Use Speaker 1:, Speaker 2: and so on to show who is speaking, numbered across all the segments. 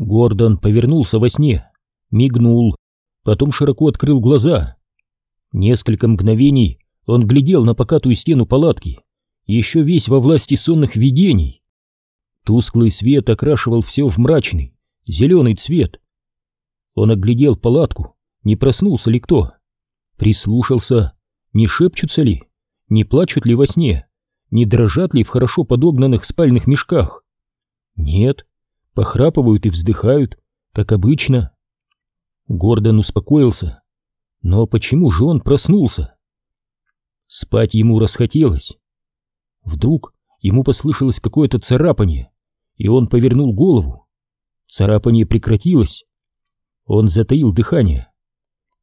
Speaker 1: Гордон повернулся во сне, мигнул, потом широко открыл глаза. Несколько мгновений он глядел на покатую стену палатки, еще весь во власти сонных видений. Тусклый свет окрашивал все в мрачный, зеленый цвет. Он оглядел палатку, не проснулся ли кто. Прислушался, не шепчутся ли, не плачут ли во сне, не дрожат ли в хорошо подогнанных спальных мешках. Нет, похрапывают и вздыхают, как обычно. Гордон успокоился. Но почему же он проснулся? Спать ему расхотелось. Вдруг ему послышалось какое-то царапание, и он повернул голову. Царапание прекратилось. Он затаил дыхание.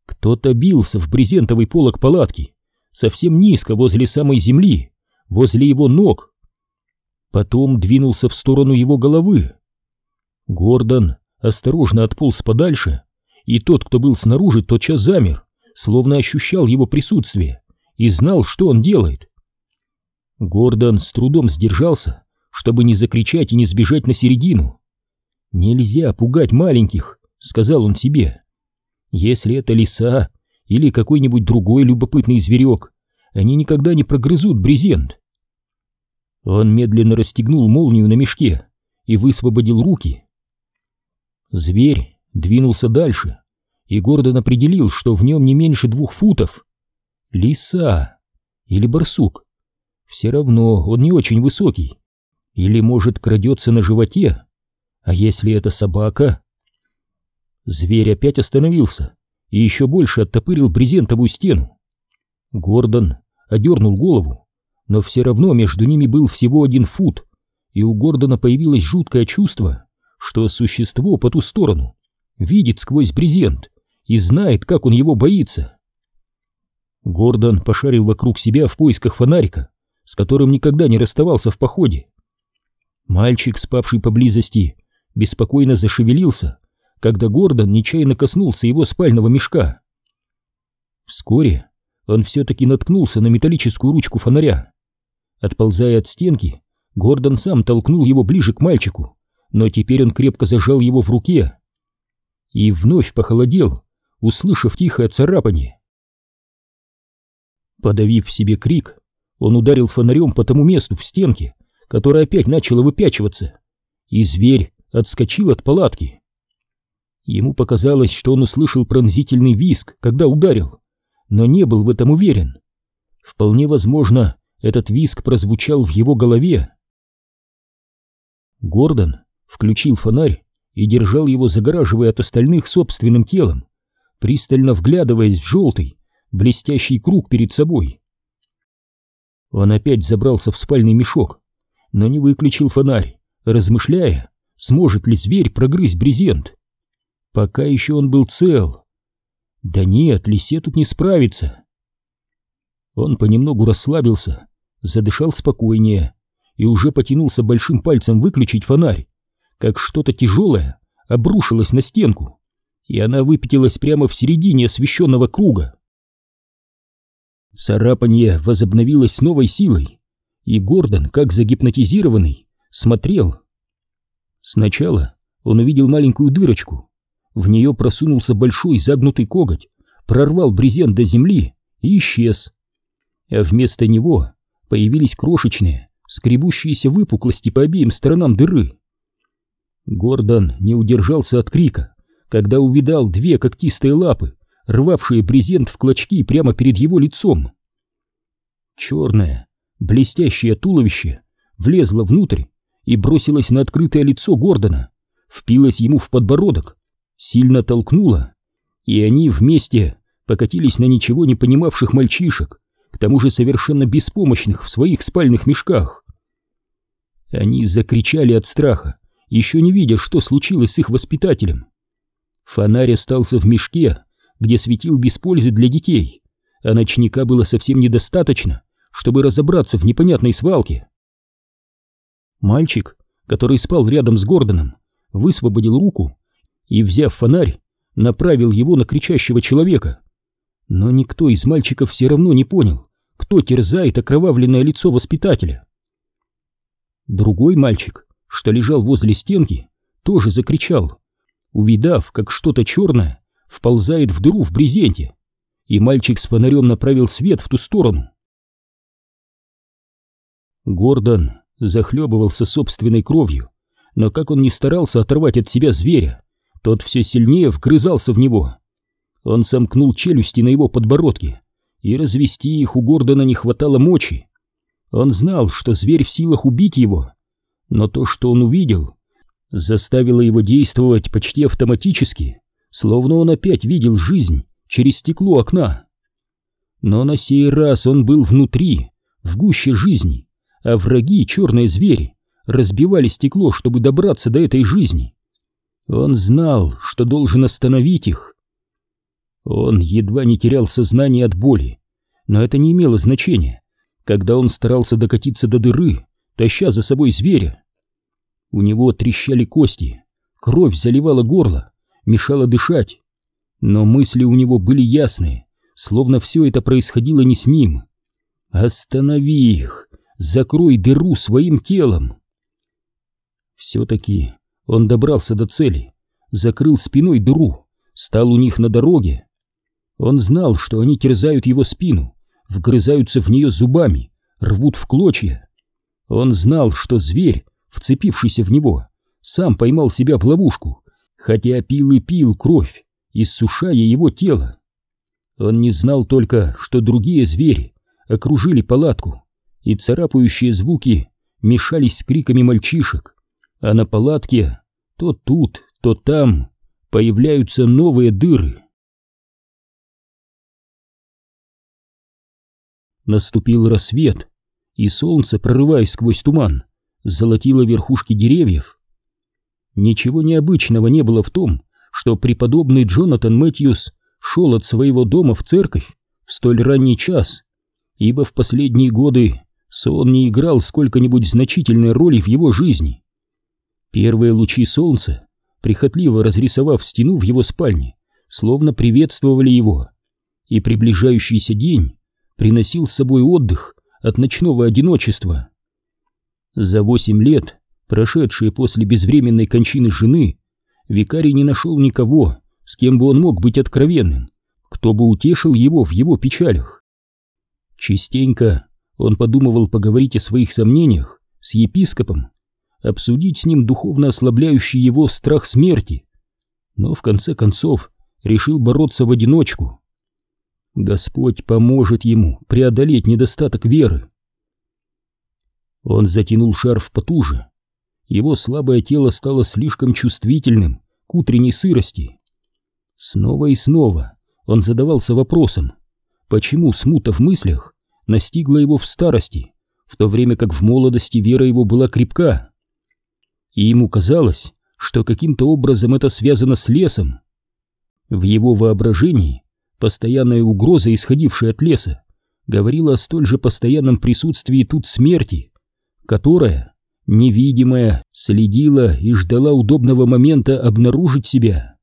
Speaker 1: Кто-то бился в брезентовый полог палатки, совсем низко возле самой земли, возле его ног. Потом двинулся в сторону его головы. Гордон осторожно отполз подальше, и тот, кто был снаружи, тотчас замер, словно ощущал его присутствие и знал, что он делает. Гордон с трудом сдержался, чтобы не закричать и не сбежать на середину. «Нельзя пугать маленьких», — сказал он себе. «Если это лиса или какой-нибудь другой любопытный зверек, они никогда не прогрызут брезент». Он медленно расстегнул молнию на мешке и высвободил руки. Зверь двинулся дальше, и Гордон определил, что в нем не меньше двух футов. Лиса или барсук. Все равно он не очень высокий. Или, может, крадется на животе. А если это собака? Зверь опять остановился и еще больше оттопырил брезентовую стену. Гордон одернул голову, но все равно между ними был всего один фут, и у Гордона появилось жуткое чувство, что существо по ту сторону видит сквозь брезент и знает, как он его боится. Гордон пошарил вокруг себя в поисках фонарика, с которым никогда не расставался в походе. Мальчик, спавший поблизости, беспокойно зашевелился, когда Гордон нечаянно коснулся его спального мешка. Вскоре он все-таки наткнулся на металлическую ручку фонаря. Отползая от стенки, Гордон сам толкнул его ближе к мальчику, но теперь он крепко зажал его в руке и вновь похолодел, услышав тихое царапание. Подавив в себе крик, он ударил фонарем по тому месту в стенке, которое опять начало выпячиваться, и зверь отскочил от палатки. Ему показалось, что он услышал пронзительный визг, когда ударил, но не был в этом уверен. Вполне возможно, этот визг прозвучал в его голове. Гордон включил фонарь и держал его, загораживая от остальных собственным телом, пристально вглядываясь в желтый, блестящий круг перед собой. Он опять забрался в спальный мешок, но не выключил фонарь, размышляя, сможет ли зверь прогрызть брезент. Пока еще он был цел. Да нет, лисе тут не справится. Он понемногу расслабился, задышал спокойнее и уже потянулся большим пальцем выключить фонарь, как что-то тяжелое обрушилось на стенку, и она выпятилась прямо в середине освещенного круга. Царапанье возобновилось с новой силой, и Гордон, как загипнотизированный, смотрел. Сначала он увидел маленькую дырочку, в нее просунулся большой загнутый коготь, прорвал брезент до земли и исчез. А вместо него появились крошечные, скребущиеся выпуклости по обеим сторонам дыры. Гордон не удержался от крика, когда увидал две когтистые лапы, рвавшие брезент в клочки прямо перед его лицом. Черное, блестящее туловище влезло внутрь и бросилось на открытое лицо Гордона, впилось ему в подбородок, сильно толкнуло, и они вместе покатились на ничего не понимавших мальчишек, к тому же совершенно беспомощных в своих спальных мешках. Они закричали от страха, еще не видя, что случилось с их воспитателем. Фонарь остался в мешке, где светил без пользы для детей, а ночника было совсем недостаточно, чтобы разобраться в непонятной свалке. Мальчик, который спал рядом с Гордоном, высвободил руку и, взяв фонарь, направил его на кричащего человека. Но никто из мальчиков все равно не понял, кто терзает окровавленное лицо воспитателя. Другой мальчик что лежал возле стенки, тоже закричал, увидав, как что-то черное вползает в дыру в брезенте, и мальчик с фонарем направил свет в ту сторону. Гордон захлебывался собственной кровью, но как он ни старался оторвать от себя зверя, тот все сильнее вгрызался в него. Он сомкнул челюсти на его подбородке, и развести их у Гордона не хватало мочи. Он знал, что зверь в силах убить его, но то, что он увидел, заставило его действовать почти автоматически, словно он опять видел жизнь через стекло окна. Но на сей раз он был внутри, в гуще жизни, а враги, черные звери, разбивали стекло, чтобы добраться до этой жизни. Он знал, что должен остановить их. Он едва не терял сознание от боли, но это не имело значения, когда он старался докатиться до дыры, таща за собой зверя. У него трещали кости, кровь заливала горло, мешала дышать. Но мысли у него были ясные, словно все это происходило не с ним. «Останови их! Закрой дыру своим телом!» Все-таки он добрался до цели, закрыл спиной дыру, стал у них на дороге. Он знал, что они терзают его спину, вгрызаются в нее зубами, рвут в клочья. Он знал, что зверь, вцепившийся в него, сам поймал себя в ловушку, хотя пил и пил кровь, иссушая его тело. Он не знал только, что другие звери окружили палатку, и царапающие звуки мешались с криками мальчишек, а на палатке то тут, то там появляются новые дыры. Наступил рассвет, и солнце, прорываясь сквозь туман, золотило верхушки деревьев. Ничего необычного не было в том, что преподобный Джонатан Мэтьюс шел от своего дома в церковь в столь ранний час, ибо в последние годы сон не играл сколько-нибудь значительной роли в его жизни. Первые лучи солнца, прихотливо разрисовав стену в его спальне, словно приветствовали его, и приближающийся день приносил с собой отдых от ночного одиночества. За восемь лет, прошедшие после безвременной кончины жены, викарий не нашел никого, с кем бы он мог быть откровенным, кто бы утешил его в его печалях. Частенько он подумывал поговорить о своих сомнениях с епископом, обсудить с ним духовно ослабляющий его страх смерти, но в конце концов решил бороться в одиночку. Господь поможет ему преодолеть недостаток веры. Он затянул шарф потуже. Его слабое тело стало слишком чувствительным к утренней сырости. Снова и снова он задавался вопросом, почему смута в мыслях настигла его в старости, в то время как в молодости вера его была крепка. И ему казалось, что каким-то образом это связано с лесом. В его воображении постоянная угроза, исходившая от леса, говорила о столь же постоянном присутствии тут смерти, которая, невидимая, следила и ждала удобного момента обнаружить себя.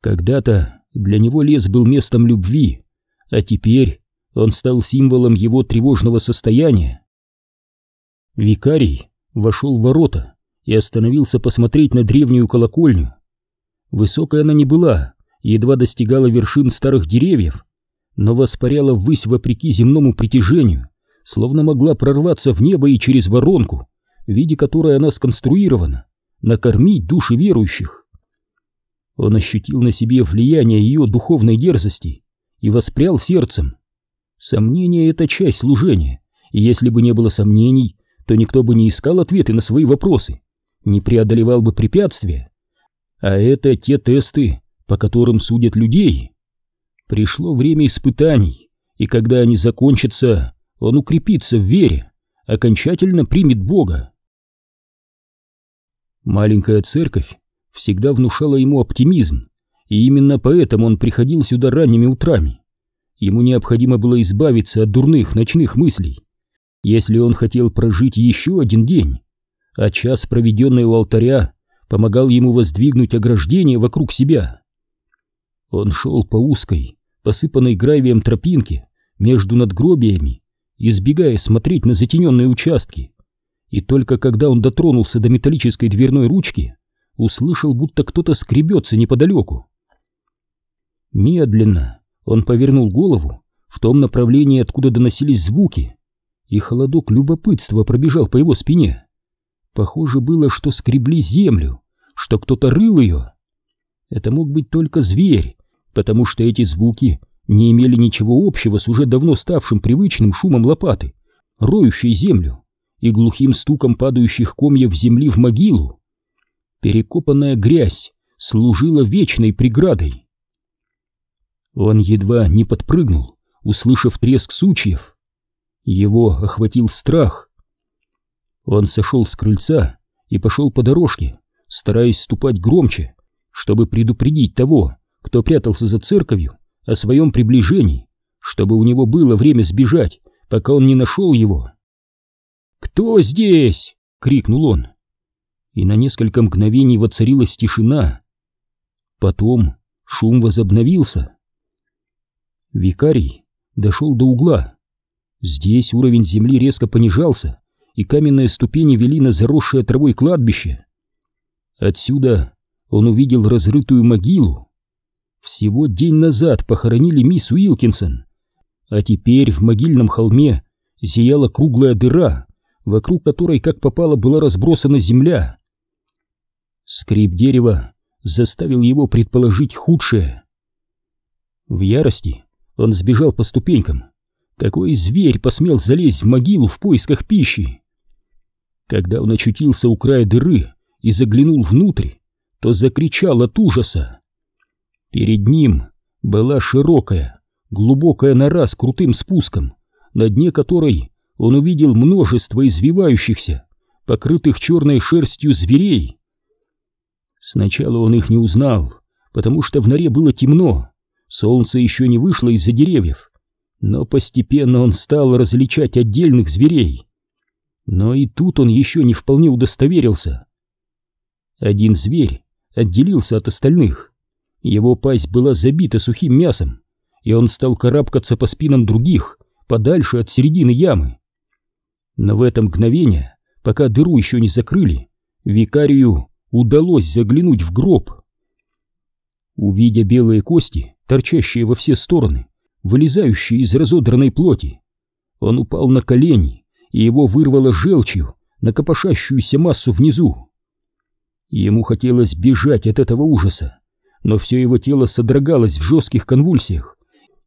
Speaker 1: Когда-то для него лес был местом любви, а теперь он стал символом его тревожного состояния. Викарий вошел в ворота и остановился посмотреть на древнюю колокольню. Высокая она не была, едва достигала вершин старых деревьев, но воспаряла ввысь вопреки земному притяжению, словно могла прорваться в небо и через воронку, в виде которой она сконструирована, накормить души верующих. Он ощутил на себе влияние ее духовной дерзости и воспрял сердцем. Сомнение — это часть служения, и если бы не было сомнений, то никто бы не искал ответы на свои вопросы, не преодолевал бы препятствия. А это те тесты, по которым судят людей. Пришло время испытаний, и когда они закончатся, он укрепится в вере, окончательно примет Бога. Маленькая церковь всегда внушала ему оптимизм, и именно поэтому он приходил сюда ранними утрами. Ему необходимо было избавиться от дурных ночных мыслей, если он хотел прожить еще один день, а час, проведенный у алтаря, помогал ему воздвигнуть ограждение вокруг себя. Он шел по узкой, посыпанной гравием тропинке между надгробиями, избегая смотреть на затененные участки, и только когда он дотронулся до металлической дверной ручки, услышал, будто кто-то скребется неподалеку. Медленно он повернул голову в том направлении, откуда доносились звуки, и холодок любопытства пробежал по его спине. Похоже было, что скребли землю, что кто-то рыл ее. Это мог быть только зверь, потому что эти звуки не имели ничего общего с уже давно ставшим привычным шумом лопаты, роющей землю, и глухим стуком падающих комьев земли в могилу. Перекопанная грязь служила вечной преградой. Он едва не подпрыгнул, услышав треск сучьев. Его охватил страх. Он сошел с крыльца и пошел по дорожке, стараясь ступать громче, чтобы предупредить того, кто прятался за церковью, о своем приближении, чтобы у него было время сбежать, пока он не нашел его. «Кто здесь?» — крикнул он. И на несколько мгновений воцарилась тишина. Потом шум возобновился. Викарий дошел до угла. Здесь уровень земли резко понижался, и каменные ступени вели на заросшее травой кладбище. Отсюда он увидел разрытую могилу. Всего день назад похоронили мисс Уилкинсон, а теперь в могильном холме зияла круглая дыра, вокруг которой, как попало, была разбросана земля. Скрип дерева заставил его предположить худшее. В ярости он сбежал по ступенькам. Какой зверь посмел залезть в могилу в поисках пищи? Когда он очутился у края дыры и заглянул внутрь, то закричал от ужаса. Перед ним была широкая, глубокая нора с крутым спуском, на дне которой он увидел множество извивающихся, покрытых черной шерстью зверей. Сначала он их не узнал, потому что в норе было темно, солнце еще не вышло из-за деревьев, но постепенно он стал различать отдельных зверей. Но и тут он еще не вполне удостоверился. Один зверь отделился от остальных. Его пасть была забита сухим мясом, и он стал карабкаться по спинам других, подальше от середины ямы. Но в это мгновение, пока дыру еще не закрыли, викарию удалось заглянуть в гроб. Увидя белые кости, торчащие во все стороны, вылезающие из разодранной плоти, он упал на колени, и его вырвало желчью на копошащуюся массу внизу. Ему хотелось бежать от этого ужаса, но все его тело содрогалось в жестких конвульсиях,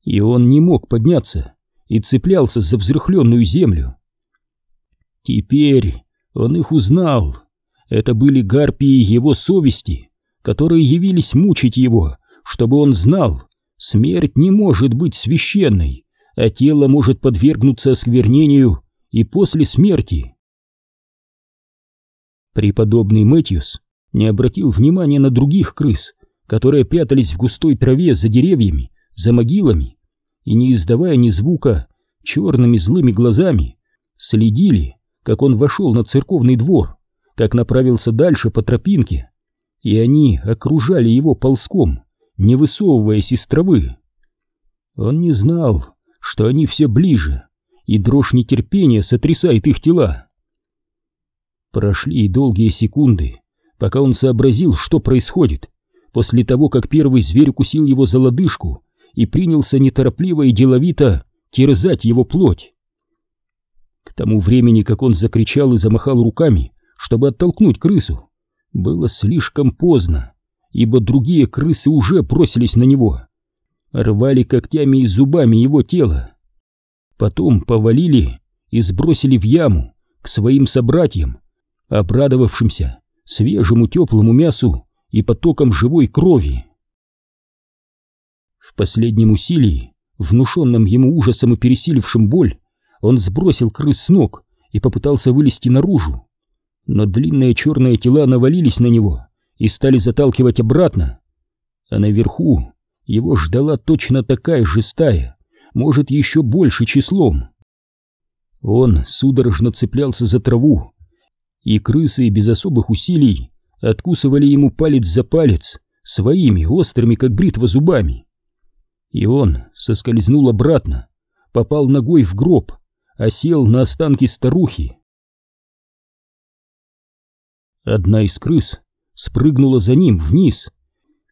Speaker 1: и он не мог подняться и цеплялся за взрыхленную землю. Теперь он их узнал. Это были гарпии его совести, которые явились мучить его, чтобы он знал, смерть не может быть священной, а тело может подвергнуться осквернению и после смерти. Преподобный Мэтьюс не обратил внимания на других крыс, которые прятались в густой траве за деревьями, за могилами, и, не издавая ни звука, черными злыми глазами следили как он вошел на церковный двор, как направился дальше по тропинке, и они окружали его ползком, не высовываясь из травы. Он не знал, что они все ближе, и дрожь нетерпения сотрясает их тела. Прошли долгие секунды, пока он сообразил, что происходит, после того, как первый зверь укусил его за лодыжку и принялся неторопливо и деловито терзать его плоть тому времени, как он закричал и замахал руками, чтобы оттолкнуть крысу, было слишком поздно, ибо другие крысы уже бросились на него, рвали когтями и зубами его тело. Потом повалили и сбросили в яму к своим собратьям, обрадовавшимся свежему теплому мясу и потокам живой крови. В последнем усилии, внушенном ему ужасом и пересилившим боль, он сбросил крыс с ног и попытался вылезти наружу. Но длинные черные тела навалились на него и стали заталкивать обратно. А наверху его ждала точно такая же стая, может, еще больше числом. Он судорожно цеплялся за траву, и крысы без особых усилий откусывали ему палец за палец своими острыми, как бритва, зубами. И он соскользнул обратно, попал ногой в гроб осел на останки старухи. Одна из крыс спрыгнула за ним вниз,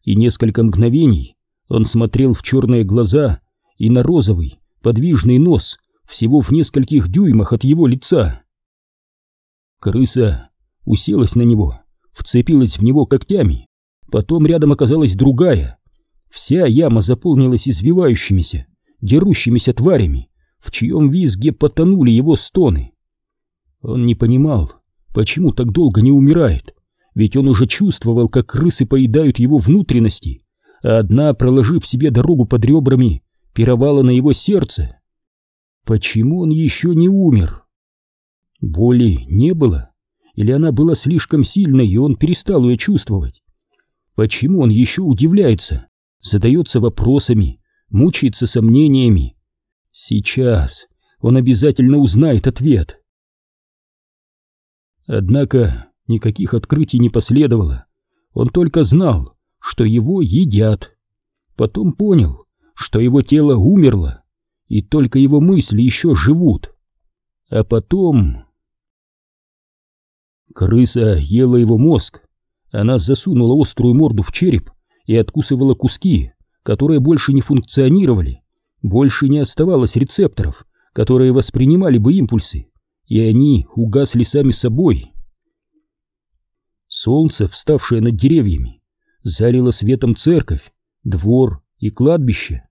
Speaker 1: и несколько мгновений он смотрел в черные глаза и на розовый, подвижный нос всего в нескольких дюймах от его лица. Крыса уселась на него, вцепилась в него когтями, потом рядом оказалась другая. Вся яма заполнилась извивающимися, дерущимися тварями, в чьем визге потонули его стоны. Он не понимал, почему так долго не умирает, ведь он уже чувствовал, как крысы поедают его внутренности, а одна, проложив себе дорогу под ребрами, пировала на его сердце. Почему он еще не умер? Боли не было, или она была слишком сильной, и он перестал ее чувствовать? Почему он еще удивляется, задается вопросами, мучается сомнениями? Сейчас он обязательно узнает ответ. Однако никаких открытий не последовало. Он только знал, что его едят. Потом понял, что его тело умерло, и только его мысли еще живут. А потом... Крыса ела его мозг. Она засунула острую морду в череп и откусывала куски, которые больше не функционировали. Больше не оставалось рецепторов, которые воспринимали бы импульсы, и они угасли сами собой. Солнце, вставшее над деревьями, залило светом церковь, двор и кладбище.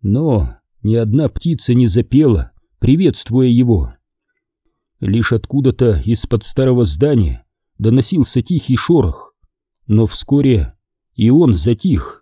Speaker 1: Но ни одна птица не запела, приветствуя его. Лишь откуда-то из-под старого здания доносился тихий шорох, но вскоре и он затих.